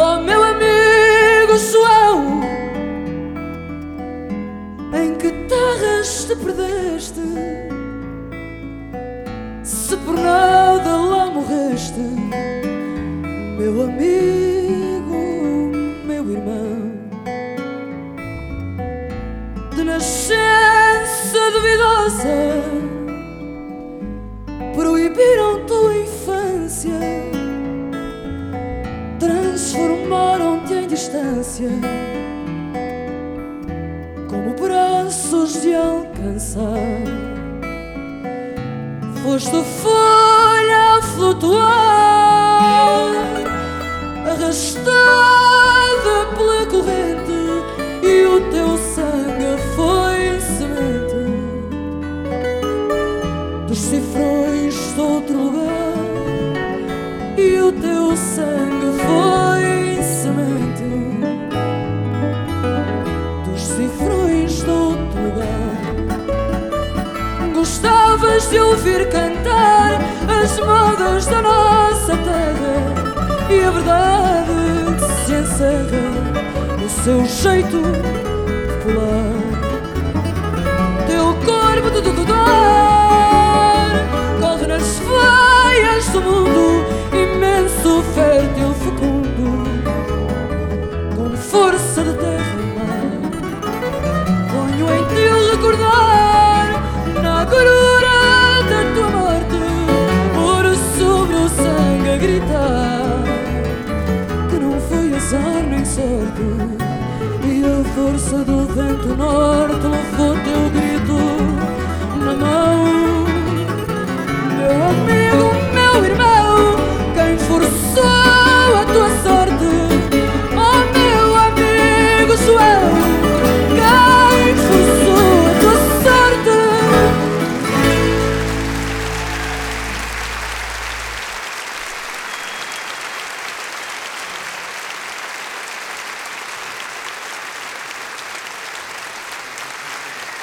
oh meu amigo João, em que terras te perdeste? Se por nada lá morreste, meu amigo, meu irmão, de nascença duvidosa, proibiram tua infância. Transformou distância como braços de alcançar. Foste folha a flutuar, arrastada pela corrente, e o teu sangue foi semente dos cifrões de outro lugar, e o teu sangue Gostavas de ouvir cantar as modas da nossa terra e a verdade que se encerra no seu jeito popular. pensar desordem sordo e a força do vento norte louvor